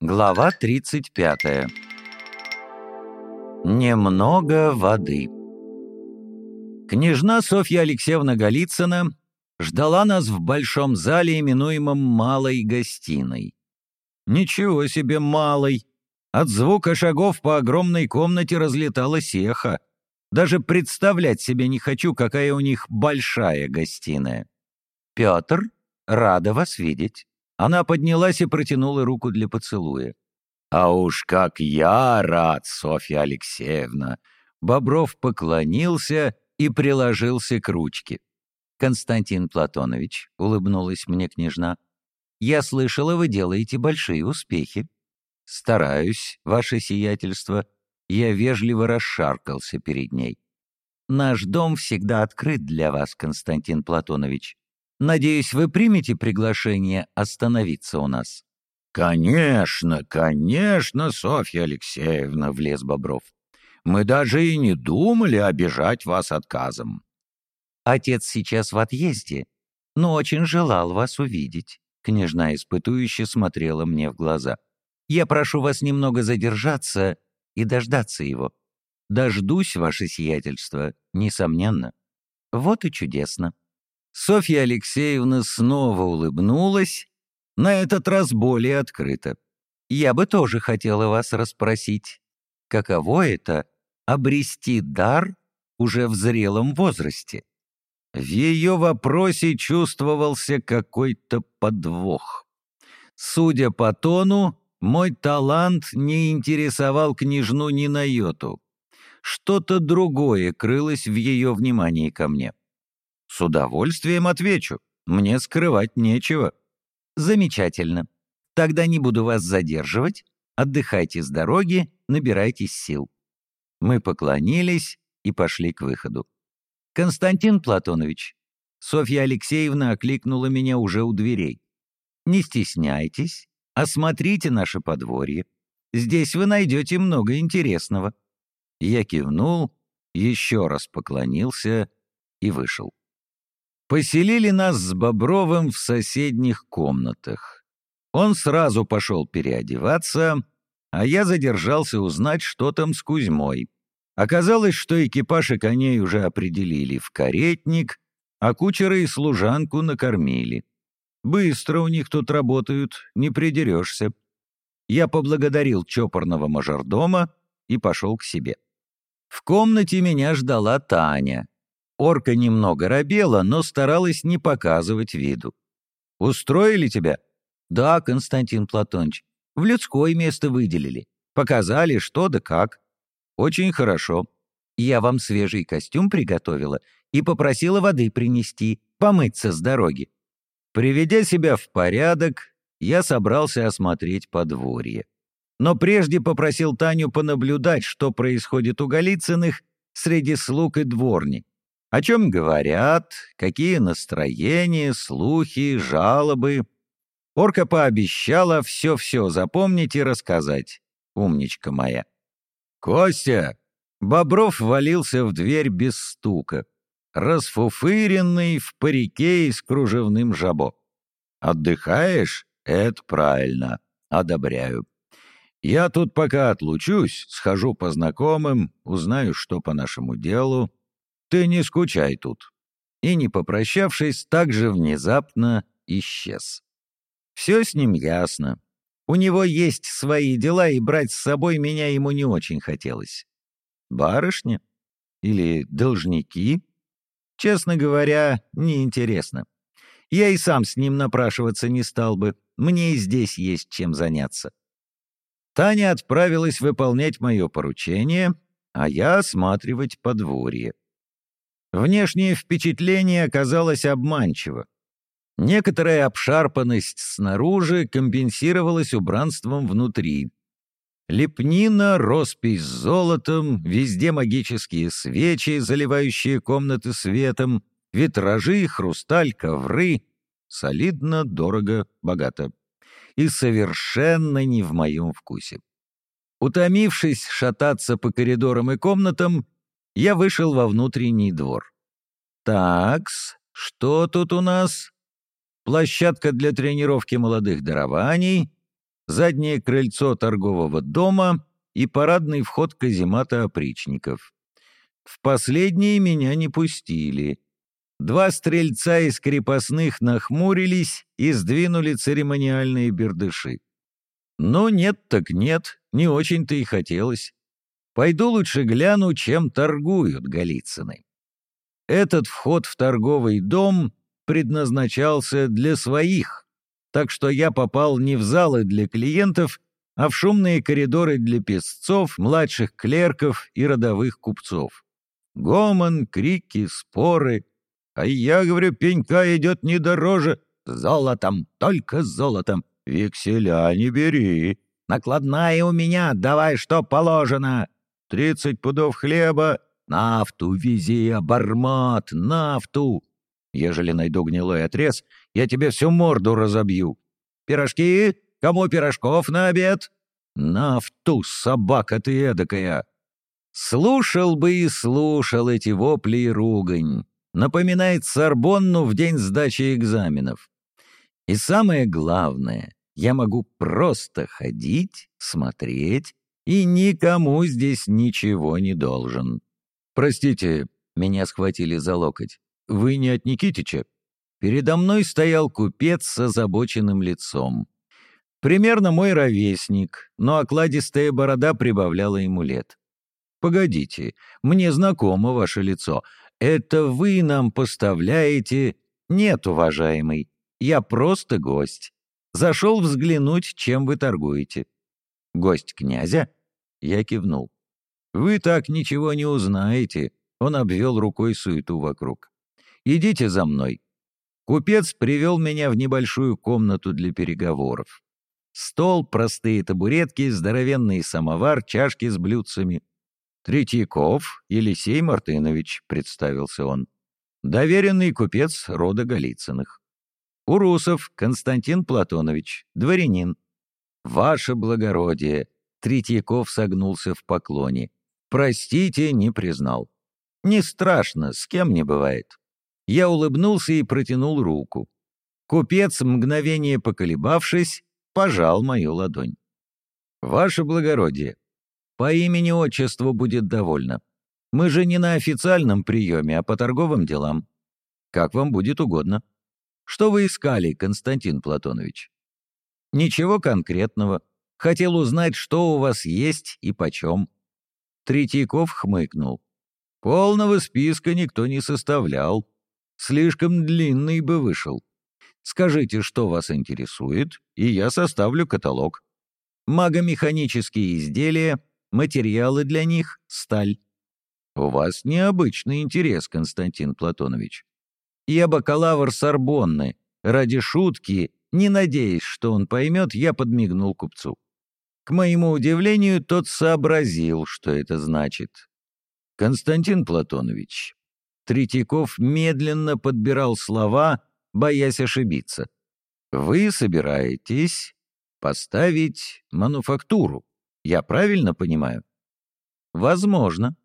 Глава 35. Немного воды. Княжна Софья Алексеевна Голицына ждала нас в большом зале, именуемом «Малой гостиной». Ничего себе малой! От звука шагов по огромной комнате разлеталось эхо. Даже представлять себе не хочу, какая у них большая гостиная. «Петр, рада вас видеть». Она поднялась и протянула руку для поцелуя. «А уж как я рад, Софья Алексеевна!» Бобров поклонился и приложился к ручке. «Константин Платонович», — улыбнулась мне княжна, — «я слышала, вы делаете большие успехи». «Стараюсь, ваше сиятельство». Я вежливо расшаркался перед ней. «Наш дом всегда открыт для вас, Константин Платонович. Надеюсь, вы примете приглашение остановиться у нас?» «Конечно, конечно, Софья Алексеевна», — влез Бобров. «Мы даже и не думали обижать вас отказом». «Отец сейчас в отъезде, но очень желал вас увидеть», — княжна испытующе смотрела мне в глаза. «Я прошу вас немного задержаться и дождаться его. Дождусь, ваше сиятельство, несомненно». «Вот и чудесно». Софья Алексеевна снова улыбнулась, на этот раз более открыто. «Я бы тоже хотела вас расспросить, каково это — обрести дар уже в зрелом возрасте?» В ее вопросе чувствовался какой-то подвох. Судя по тону, мой талант не интересовал княжну ни на йоту. Что-то другое крылось в ее внимании ко мне. С удовольствием отвечу. Мне скрывать нечего. Замечательно. Тогда не буду вас задерживать. Отдыхайте с дороги, набирайтесь сил. Мы поклонились и пошли к выходу. Константин Платонович, Софья Алексеевна окликнула меня уже у дверей. Не стесняйтесь, осмотрите наше подворье. Здесь вы найдете много интересного. Я кивнул, еще раз поклонился и вышел. Поселили нас с Бобровым в соседних комнатах. Он сразу пошел переодеваться, а я задержался узнать, что там с Кузьмой. Оказалось, что экипаж и коней уже определили в каретник, а кучера и служанку накормили. Быстро у них тут работают, не придерешься. Я поблагодарил чопорного мажордома и пошел к себе. В комнате меня ждала Таня. Орка немного робела, но старалась не показывать виду. «Устроили тебя?» «Да, Константин Платонович. В людское место выделили. Показали, что да как. Очень хорошо. Я вам свежий костюм приготовила и попросила воды принести, помыться с дороги. Приведя себя в порядок, я собрался осмотреть подворье. Но прежде попросил Таню понаблюдать, что происходит у Голицыных среди слуг и дворни. О чем говорят, какие настроения, слухи, жалобы. Орка пообещала все-все запомнить и рассказать. Умничка моя. «Костя!» Бобров валился в дверь без стука, расфуфыренный в парике и с кружевным жабо. «Отдыхаешь? Это правильно. Одобряю. Я тут пока отлучусь, схожу по знакомым, узнаю, что по нашему делу. Ты не скучай тут». И, не попрощавшись, так же внезапно исчез. Все с ним ясно. У него есть свои дела, и брать с собой меня ему не очень хотелось. Барышня? Или должники? Честно говоря, неинтересно. Я и сам с ним напрашиваться не стал бы. Мне и здесь есть чем заняться. Таня отправилась выполнять мое поручение, а я осматривать подворье. Внешнее впечатление оказалось обманчиво. Некоторая обшарпанность снаружи компенсировалась убранством внутри. Лепнина, роспись с золотом, везде магические свечи, заливающие комнаты светом, витражи, хрусталь, ковры. Солидно, дорого, богато. И совершенно не в моем вкусе. Утомившись шататься по коридорам и комнатам, я вышел во внутренний двор. Такс, что тут у нас? Площадка для тренировки молодых дарований, заднее крыльцо торгового дома и парадный вход каземата опричников. В последние меня не пустили. Два стрельца из крепостных нахмурились и сдвинули церемониальные бердыши. Но нет так нет, не очень-то и хотелось. Пойду лучше гляну, чем торгуют Голицыны. Этот вход в торговый дом предназначался для своих, так что я попал не в залы для клиентов, а в шумные коридоры для песцов, младших клерков и родовых купцов. Гомон, крики, споры. А я говорю, пенька идет не дороже. Золотом, только золотом. Векселя не бери. Накладная у меня, давай что положено. Тридцать пудов хлеба, нафту вези, обормот, нафту. Ежели найду гнилой отрез, я тебе всю морду разобью. Пирожки? Кому пирожков на обед? Нафту, собака ты эдакая. Слушал бы и слушал эти вопли и ругань. Напоминает Сорбонну в день сдачи экзаменов. И самое главное, я могу просто ходить, смотреть и никому здесь ничего не должен. Простите, меня схватили за локоть. Вы не от Никитича? Передо мной стоял купец с озабоченным лицом. Примерно мой ровесник, но окладистая борода прибавляла ему лет. «Погодите, мне знакомо ваше лицо. Это вы нам поставляете...» «Нет, уважаемый, я просто гость. Зашел взглянуть, чем вы торгуете». «Гость князя?» Я кивнул. «Вы так ничего не узнаете», — он обвел рукой суету вокруг. «Идите за мной». Купец привел меня в небольшую комнату для переговоров. Стол, простые табуретки, здоровенный самовар, чашки с блюдцами. «Третьяков Елисей Мартынович», — представился он. «Доверенный купец рода Голицыных». «Урусов Константин Платонович, дворянин». «Ваше благородие», Третьяков согнулся в поклоне. «Простите, не признал». «Не страшно, с кем не бывает». Я улыбнулся и протянул руку. Купец, мгновение поколебавшись, пожал мою ладонь. «Ваше благородие, по имени-отчеству будет довольно. Мы же не на официальном приеме, а по торговым делам. Как вам будет угодно. Что вы искали, Константин Платонович?» «Ничего конкретного. Хотел узнать, что у вас есть и почем». Третьяков хмыкнул. «Полного списка никто не составлял. Слишком длинный бы вышел. Скажите, что вас интересует, и я составлю каталог. Магомеханические изделия, материалы для них, сталь. У вас необычный интерес, Константин Платонович. Я бакалавр Сорбонны. Ради шутки, не надеясь, что он поймет, я подмигнул купцу. К моему удивлению, тот сообразил, что это значит. Константин Платонович, Третьяков медленно подбирал слова, боясь ошибиться. Вы собираетесь поставить мануфактуру, я правильно понимаю? Возможно.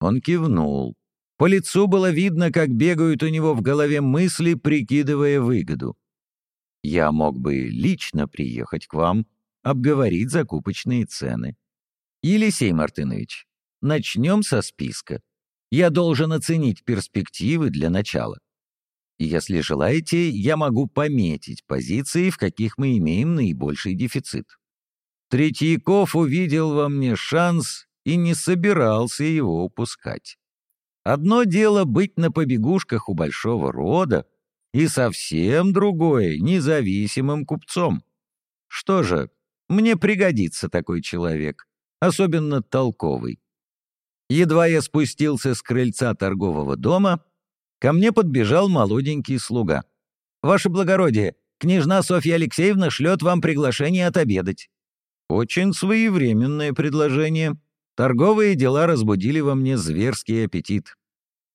Он кивнул. По лицу было видно, как бегают у него в голове мысли, прикидывая выгоду. Я мог бы лично приехать к вам обговорить закупочные цены. Елисей Мартынович, начнем со списка. Я должен оценить перспективы для начала. Если желаете, я могу пометить позиции, в каких мы имеем наибольший дефицит. Третьяков увидел во мне шанс и не собирался его упускать. Одно дело быть на побегушках у большого рода, и совсем другое — независимым купцом. Что же, мне пригодится такой человек, особенно толковый. Едва я спустился с крыльца торгового дома, ко мне подбежал молоденький слуга. «Ваше благородие, княжна Софья Алексеевна шлет вам приглашение отобедать». Очень своевременное предложение. Торговые дела разбудили во мне зверский аппетит.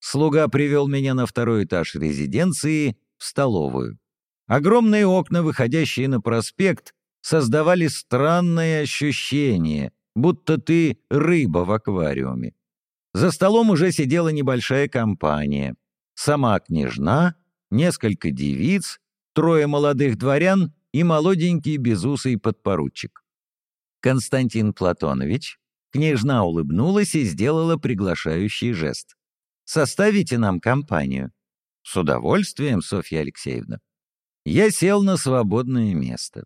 Слуга привел меня на второй этаж резиденции, в столовую. Огромные окна, выходящие на проспект, создавали странное ощущение, будто ты рыба в аквариуме. За столом уже сидела небольшая компания. Сама княжна, несколько девиц, трое молодых дворян и молоденький безусый подпоручик. Константин Платонович, княжна улыбнулась и сделала приглашающий жест. «Составите нам компанию». «С удовольствием, Софья Алексеевна». Я сел на свободное место.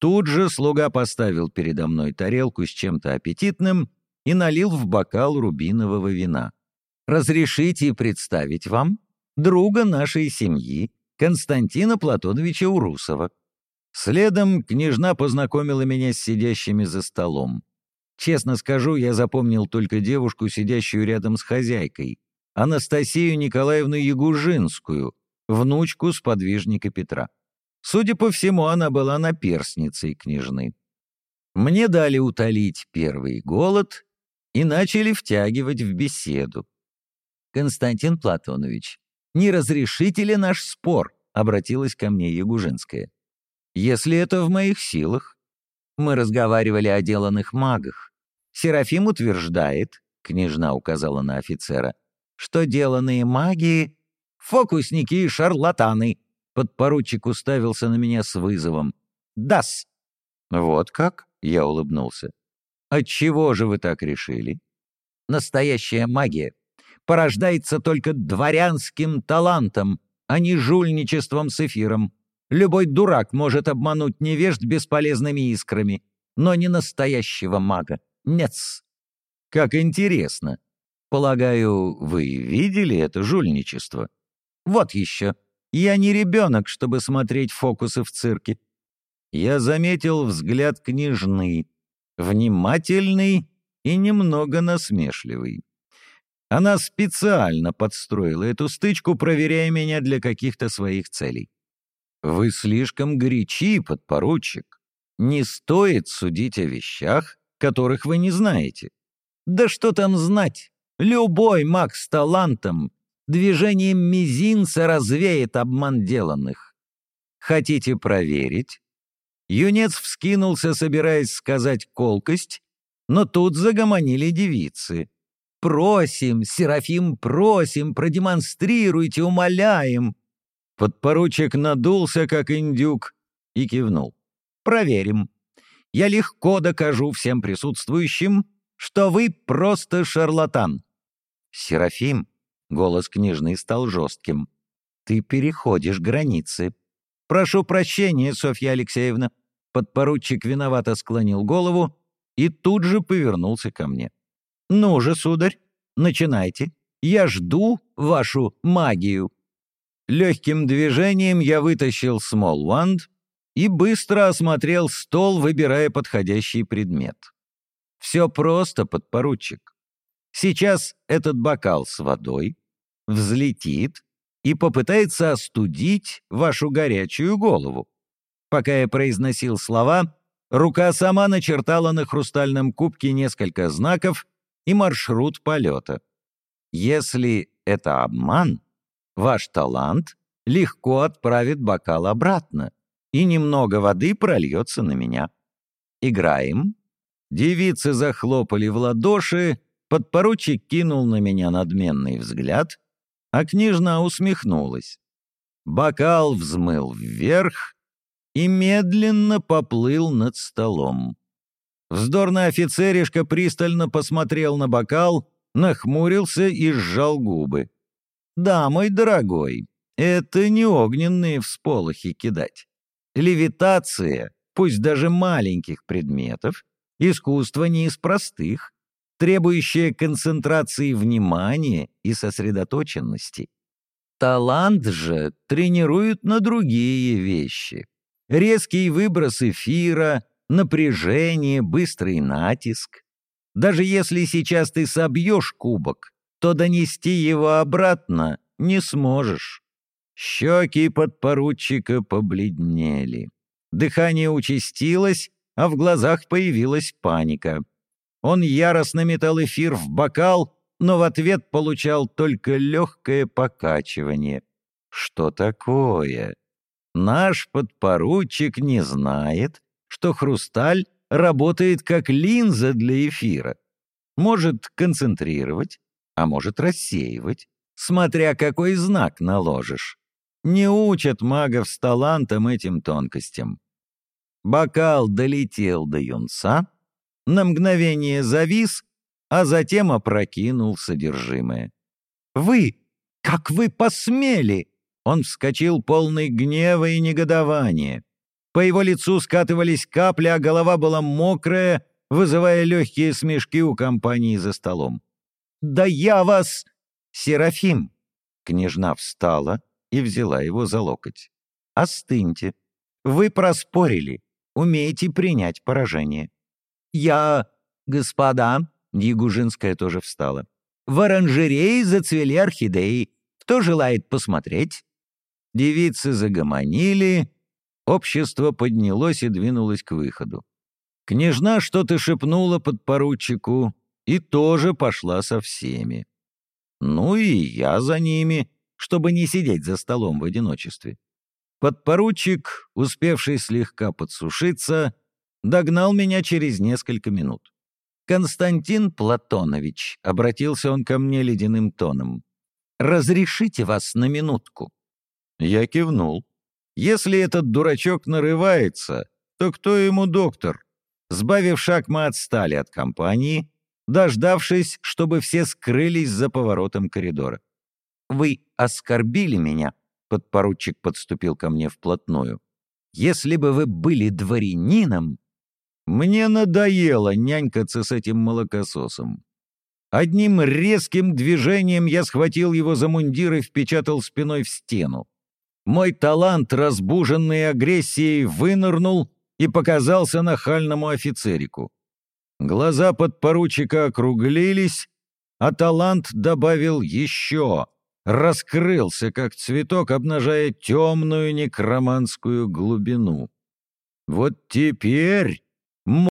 Тут же слуга поставил передо мной тарелку с чем-то аппетитным и налил в бокал рубинового вина. «Разрешите представить вам друга нашей семьи, Константина Платоновича Урусова». Следом княжна познакомила меня с сидящими за столом. Честно скажу, я запомнил только девушку, сидящую рядом с хозяйкой, Анастасию Николаевну Ягужинскую, внучку сподвижника Петра. Судя по всему, она была наперсницей княжны. Мне дали утолить первый голод и начали втягивать в беседу. «Константин Платонович, не разрешите ли наш спор?» — обратилась ко мне Ягужинская. «Если это в моих силах». Мы разговаривали о деланных магах. Серафим утверждает, — княжна указала на офицера, — что деланные маги — фокусники и шарлатаны, Подпоручик уставился на меня с вызовом. «Дас!» «Вот как?» — я улыбнулся. «Отчего же вы так решили?» «Настоящая магия порождается только дворянским талантом, а не жульничеством с эфиром. Любой дурак может обмануть невежд бесполезными искрами, но не настоящего мага. Нет. Как интересно. Полагаю, вы видели это жульничество? Вот еще. Я не ребенок, чтобы смотреть фокусы в цирке. Я заметил взгляд княжны, внимательный и немного насмешливый. Она специально подстроила эту стычку, проверяя меня для каких-то своих целей. «Вы слишком горячи, подпоручик. Не стоит судить о вещах, которых вы не знаете. Да что там знать? Любой маг с талантом движением мизинца развеет обман деланных. Хотите проверить? Юнец вскинулся, собираясь сказать колкость, но тут загомонили девицы. «Просим, Серафим, просим, продемонстрируйте, умоляем!» Подпоручик надулся, как индюк, и кивнул. «Проверим. Я легко докажу всем присутствующим, что вы просто шарлатан». «Серафим, Голос княжны стал жестким. «Ты переходишь границы. Прошу прощения, Софья Алексеевна». Подпоручик виновато склонил голову и тут же повернулся ко мне. «Ну же, сударь, начинайте. Я жду вашу магию». Легким движением я вытащил Wand и быстро осмотрел стол, выбирая подходящий предмет. Все просто, подпоручик. Сейчас этот бокал с водой взлетит и попытается остудить вашу горячую голову. Пока я произносил слова, рука сама начертала на хрустальном кубке несколько знаков и маршрут полета. Если это обман, ваш талант легко отправит бокал обратно, и немного воды прольется на меня. Играем. Девицы захлопали в ладоши, подпоручик кинул на меня надменный взгляд — а княжна усмехнулась. Бокал взмыл вверх и медленно поплыл над столом. Вздорный офицеришка пристально посмотрел на бокал, нахмурился и сжал губы. «Да, мой дорогой, это не огненные всполохи кидать. Левитация, пусть даже маленьких предметов, искусство не из простых требующее концентрации внимания и сосредоточенности. Талант же тренируют на другие вещи. Резкий выброс эфира, напряжение, быстрый натиск. Даже если сейчас ты собьешь кубок, то донести его обратно не сможешь. Щеки подпоручика побледнели. Дыхание участилось, а в глазах появилась паника. Он яростно метал эфир в бокал, но в ответ получал только легкое покачивание. Что такое? Наш подпоручик не знает, что хрусталь работает как линза для эфира. Может концентрировать, а может рассеивать, смотря какой знак наложишь. Не учат магов с талантом этим тонкостям. Бокал долетел до юнца, на мгновение завис, а затем опрокинул содержимое. «Вы! Как вы посмели!» Он вскочил полный гнева и негодования. По его лицу скатывались капли, а голова была мокрая, вызывая легкие смешки у компании за столом. «Да я вас...» «Серафим!» Княжна встала и взяла его за локоть. «Остыньте. Вы проспорили. Умеете принять поражение». «Я... господа...» Ягужинская тоже встала. «В оранжерее зацвели орхидеи. Кто желает посмотреть?» Девицы загомонили, общество поднялось и двинулось к выходу. Княжна что-то шепнула подпоручику и тоже пошла со всеми. Ну и я за ними, чтобы не сидеть за столом в одиночестве. Подпоручик, успевший слегка подсушиться, догнал меня через несколько минут. «Константин Платонович», — обратился он ко мне ледяным тоном, — «разрешите вас на минутку?» Я кивнул. «Если этот дурачок нарывается, то кто ему доктор?» Сбавив шаг, мы отстали от компании, дождавшись, чтобы все скрылись за поворотом коридора. «Вы оскорбили меня», — подпоручик подступил ко мне вплотную. «Если бы вы были дворянином...» Мне надоело нянькаться с этим молокососом. Одним резким движением я схватил его за мундир и впечатал спиной в стену. Мой талант, разбуженный агрессией, вынырнул и показался нахальному офицерику. Глаза подпоручика округлились, а талант добавил еще, раскрылся, как цветок, обнажая темную некроманскую глубину. Вот теперь